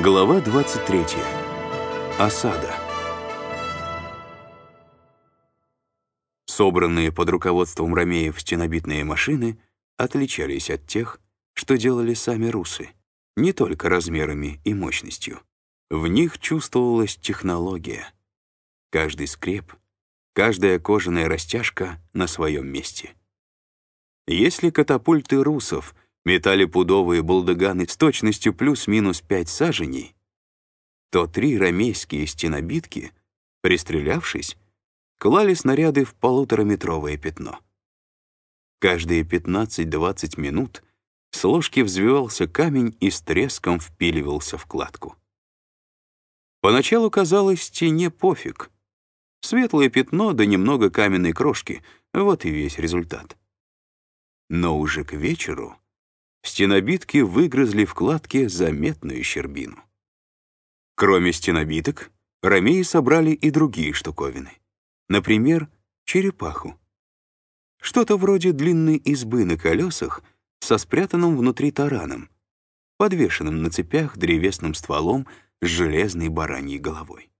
Глава 23. Осада. Собранные под руководством ромеев стенобитные машины отличались от тех, что делали сами русы, не только размерами и мощностью. В них чувствовалась технология. Каждый скреп, каждая кожаная растяжка на своем месте. Если катапульты русов — метали пудовые булдыганы с точностью плюс-минус пять саженей, то три ромейские стенобитки, пристрелявшись, клали снаряды в полутораметровое пятно. Каждые 15-20 минут с ложки взвивался камень и с треском впиливался в кладку. Поначалу казалось стене пофиг. Светлое пятно да немного каменной крошки — вот и весь результат. Но уже к вечеру стенобитки выгрызли в кладке заметную щербину. Кроме стенобиток, ромеи собрали и другие штуковины. Например, черепаху. Что-то вроде длинной избы на колесах со спрятанным внутри тараном, подвешенным на цепях древесным стволом с железной бараньей головой.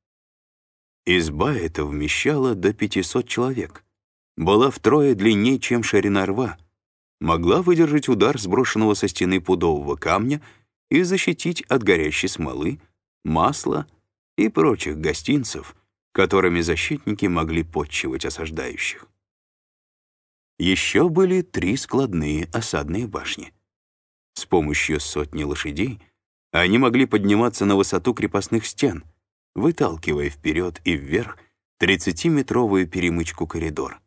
Изба эта вмещала до 500 человек, была втрое длиннее, чем ширина рва — могла выдержать удар сброшенного со стены пудового камня и защитить от горящей смолы, масла и прочих гостинцев, которыми защитники могли подчивать осаждающих. Еще были три складные осадные башни. С помощью сотни лошадей они могли подниматься на высоту крепостных стен, выталкивая вперед и вверх 30-метровую перемычку коридор,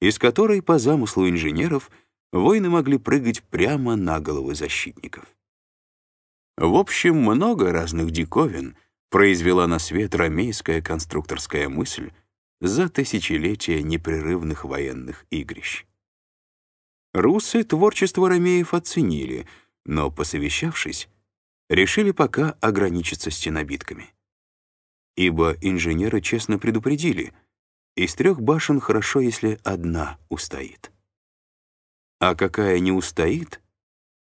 из которой, по замыслу инженеров, воины могли прыгать прямо на головы защитников. В общем, много разных диковин произвела на свет ромейская конструкторская мысль за тысячелетия непрерывных военных игрищ. Русы творчество ромеев оценили, но, посовещавшись, решили пока ограничиться стенобитками. Ибо инженеры честно предупредили, из трех башен хорошо, если одна устоит а какая не устоит,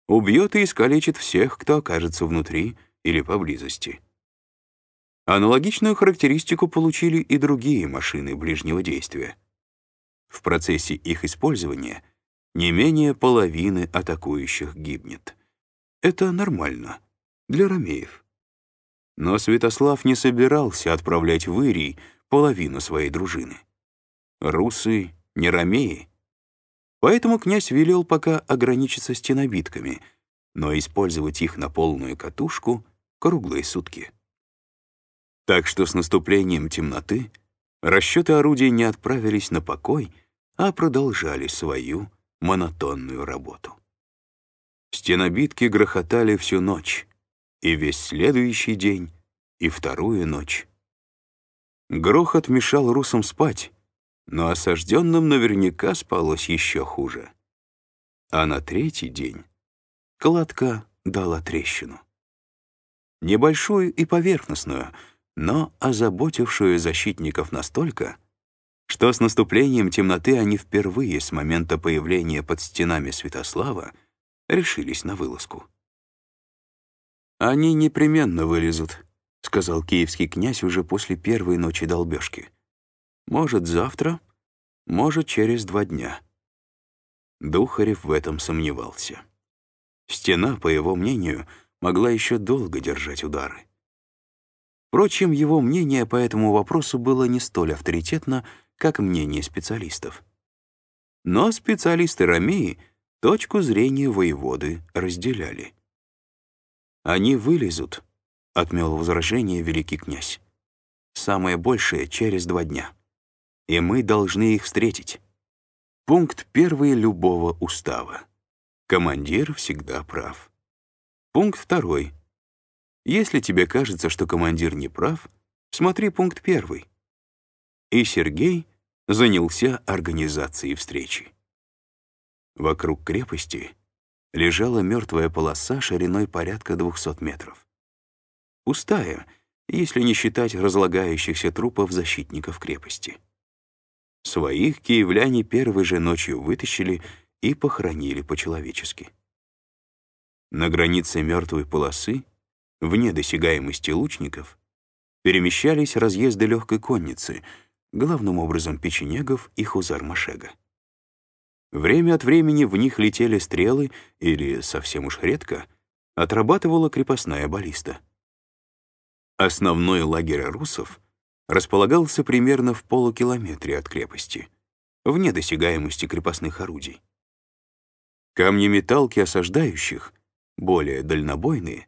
убьет и искалечит всех, кто окажется внутри или поблизости. Аналогичную характеристику получили и другие машины ближнего действия. В процессе их использования не менее половины атакующих гибнет. Это нормально для ромеев. Но Святослав не собирался отправлять в Ирий половину своей дружины. Русы не ромеи, Поэтому князь велел пока ограничиться стенобитками, но использовать их на полную катушку круглые сутки. Так что с наступлением темноты расчеты орудий не отправились на покой, а продолжали свою монотонную работу. Стенобитки грохотали всю ночь, и весь следующий день, и вторую ночь. Грохот мешал русам спать, но осажденным наверняка спалось еще хуже. А на третий день кладка дала трещину. Небольшую и поверхностную, но озаботившую защитников настолько, что с наступлением темноты они впервые с момента появления под стенами Святослава решились на вылазку. «Они непременно вылезут», — сказал киевский князь уже после первой ночи долбежки. Может, завтра, может, через два дня. Духарев в этом сомневался. Стена, по его мнению, могла еще долго держать удары. Впрочем, его мнение по этому вопросу было не столь авторитетно, как мнение специалистов. Но специалисты Ромеи точку зрения воеводы разделяли. «Они вылезут», — отмел возражение великий князь. «Самое большее — через два дня» и мы должны их встретить. Пункт первый любого устава. Командир всегда прав. Пункт второй. Если тебе кажется, что командир не прав, смотри пункт первый. И Сергей занялся организацией встречи. Вокруг крепости лежала мертвая полоса шириной порядка 200 метров. Пустая, если не считать разлагающихся трупов защитников крепости. Своих киевляне первой же ночью вытащили и похоронили по-человечески. На границе мертвой полосы вне досягаемости лучников, перемещались разъезды легкой конницы, главным образом печенегов и хузар-машега. Время от времени в них летели стрелы или, совсем уж редко, отрабатывала крепостная баллиста. Основной лагерь русов располагался примерно в полукилометре от крепости, вне досягаемости крепостных орудий. Камни-металки осаждающих, более дальнобойные,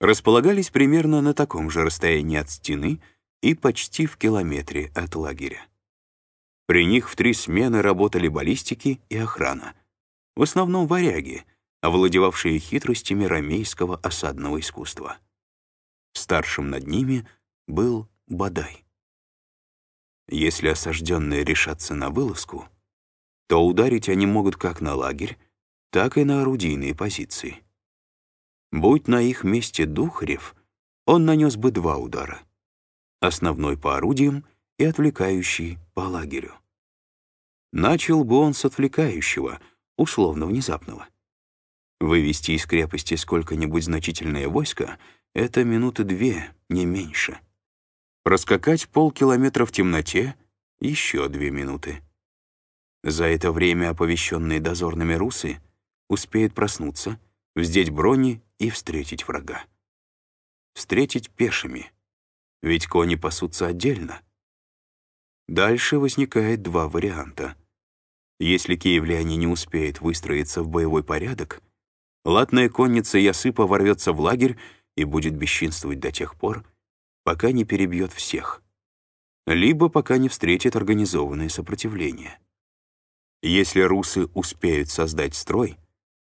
располагались примерно на таком же расстоянии от стены и почти в километре от лагеря. При них в три смены работали баллистики и охрана, в основном варяги, овладевавшие хитростями ромейского осадного искусства. Старшим над ними был Бадай. Если осажденные решатся на вылазку, то ударить они могут как на лагерь, так и на орудийные позиции. Будь на их месте Духарев, он нанес бы два удара. Основной по орудиям и отвлекающий по лагерю. Начал бы он с отвлекающего, условно внезапного. Вывести из крепости сколько-нибудь значительное войско — это минуты две, не меньше. Проскакать полкилометра в темноте — еще две минуты. За это время оповещенные дозорными русы успеют проснуться, вздеть брони и встретить врага. Встретить пешими, ведь кони пасутся отдельно. Дальше возникает два варианта — если киевляне не успеют выстроиться в боевой порядок, латная конница Ясыпа ворвется в лагерь и будет бесчинствовать до тех пор, пока не перебьет всех, либо пока не встретит организованное сопротивление. Если русы успеют создать строй,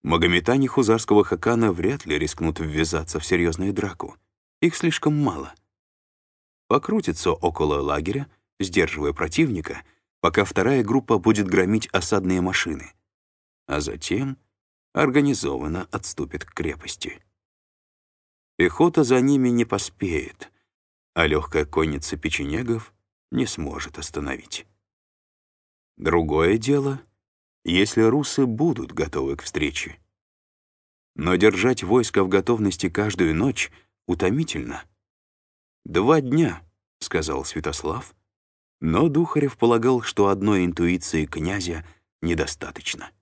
магометане хузарского хакана вряд ли рискнут ввязаться в серьезную драку. Их слишком мало. Покрутятся около лагеря, сдерживая противника — пока вторая группа будет громить осадные машины, а затем организованно отступит к крепости. Пехота за ними не поспеет, а легкая конница печенегов не сможет остановить. Другое дело, если русы будут готовы к встрече. Но держать войско в готовности каждую ночь утомительно. «Два дня», — сказал Святослав, — но Духарев полагал, что одной интуиции князя недостаточно.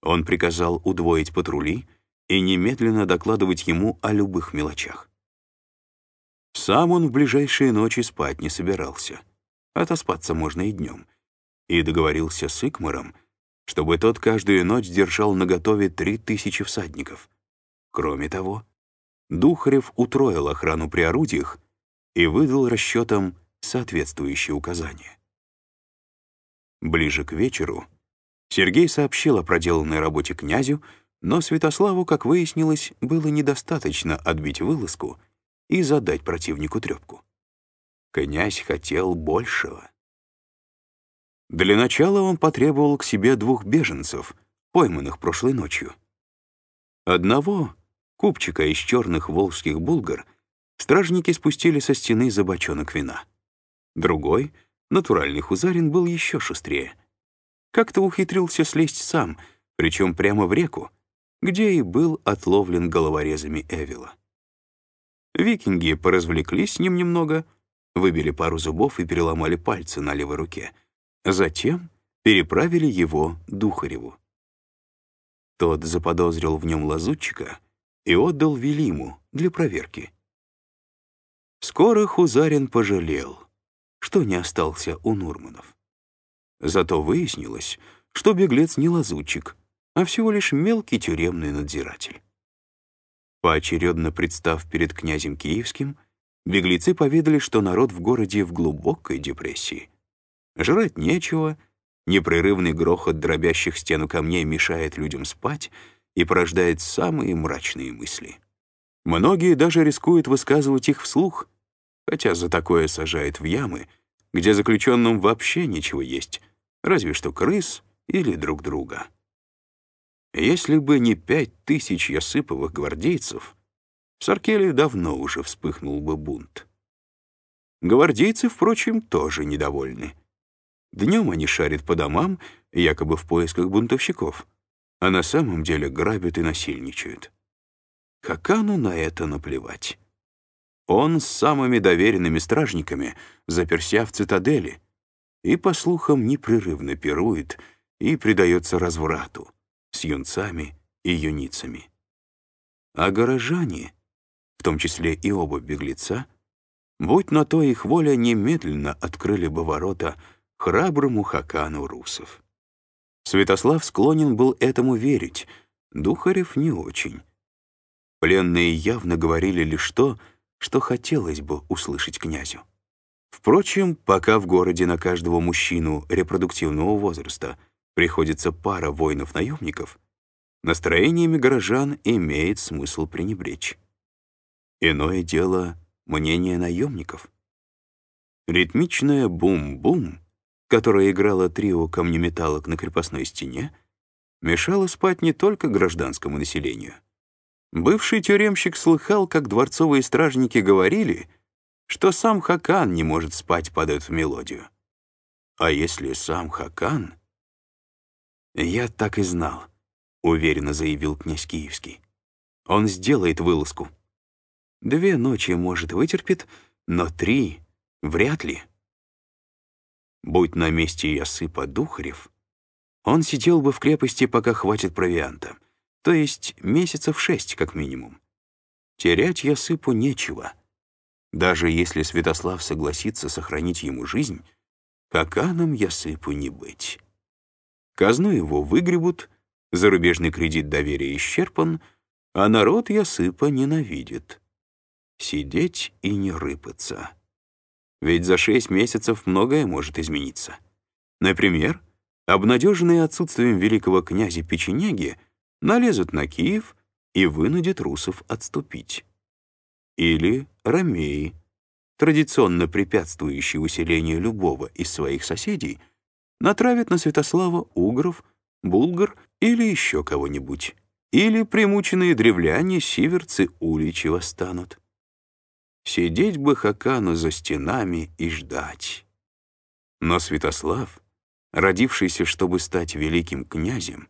Он приказал удвоить патрули и немедленно докладывать ему о любых мелочах. Сам он в ближайшие ночи спать не собирался. Отоспаться можно и днем. И договорился с Икмаром, чтобы тот каждую ночь держал наготове три тысячи всадников. Кроме того, Духарев утроил охрану при орудиях и выдал расчетам соответствующие указания. Ближе к вечеру Сергей сообщил о проделанной работе князю, но Святославу, как выяснилось, было недостаточно отбить вылазку и задать противнику трёпку. Князь хотел большего. Для начала он потребовал к себе двух беженцев, пойманных прошлой ночью. Одного, купчика из черных волжских булгар, стражники спустили со стены за бочонок вина. Другой, натуральный хузарин, был еще шустрее. Как-то ухитрился слезть сам, причем прямо в реку, где и был отловлен головорезами Эвила. Викинги поразвлеклись с ним немного, выбили пару зубов и переломали пальцы на левой руке. Затем переправили его Духареву. Тот заподозрил в нем лазутчика и отдал Велиму для проверки. Скоро Хузарин пожалел что не остался у Нурманов. Зато выяснилось, что беглец не лазутчик, а всего лишь мелкий тюремный надзиратель. Поочередно представ перед князем Киевским, беглецы поведали, что народ в городе в глубокой депрессии. Жрать нечего, непрерывный грохот дробящих стену камней мешает людям спать и порождает самые мрачные мысли. Многие даже рискуют высказывать их вслух, хотя за такое сажают в ямы, где заключенным вообще ничего есть, разве что крыс или друг друга. Если бы не пять тысяч ясыповых гвардейцев, в Саркеле давно уже вспыхнул бы бунт. Гвардейцы, впрочем, тоже недовольны. Днем они шарят по домам, якобы в поисках бунтовщиков, а на самом деле грабят и насильничают. Хакану на это наплевать. Он с самыми доверенными стражниками заперся в цитадели и, по слухам, непрерывно пирует и предается разврату с юнцами и юницами. А горожане, в том числе и оба беглеца, будь на то их воля, немедленно открыли бы ворота храброму Хакану русов. Святослав склонен был этому верить, Духарев не очень. Пленные явно говорили лишь то, что хотелось бы услышать князю. Впрочем, пока в городе на каждого мужчину репродуктивного возраста приходится пара воинов-наемников, настроениями горожан имеет смысл пренебречь. Иное дело — мнение наемников. Ритмичное «бум-бум», которое играло трио камнеметалок на крепостной стене, мешало спать не только гражданскому населению — Бывший тюремщик слыхал, как дворцовые стражники говорили, что сам Хакан не может спать под эту мелодию. А если сам Хакан... «Я так и знал», — уверенно заявил князь Киевский. «Он сделает вылазку. Две ночи, может, вытерпит, но три — вряд ли». Будь на месте Ясыпа Духарев, он сидел бы в крепости, пока хватит провианта — то есть месяцев шесть как минимум. Терять Ясыпу нечего. Даже если Святослав согласится сохранить ему жизнь, Хаканом Ясыпу не быть. Казну его выгребут, зарубежный кредит доверия исчерпан, а народ Ясыпа ненавидит. Сидеть и не рыпаться. Ведь за шесть месяцев многое может измениться. Например, обнадеженные отсутствием великого князя Печенеги — налезут на Киев и вынудят русов отступить. Или ромеи, традиционно препятствующие усилению любого из своих соседей, натравят на Святослава угров, булгар или еще кого-нибудь. Или примученные древляне, сиверцы, уличи восстанут. Сидеть бы Хакану за стенами и ждать. Но Святослав, родившийся, чтобы стать великим князем,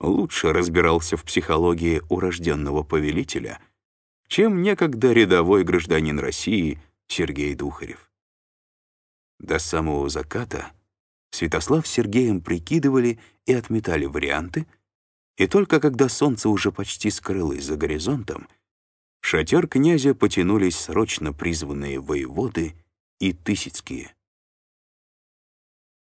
лучше разбирался в психологии урожденного повелителя, чем некогда рядовой гражданин России Сергей Духарев. До самого заката Святослав с Сергеем прикидывали и отметали варианты, и только когда солнце уже почти скрылось за горизонтом, в шатер князя потянулись срочно призванные воеводы и тысяцкие.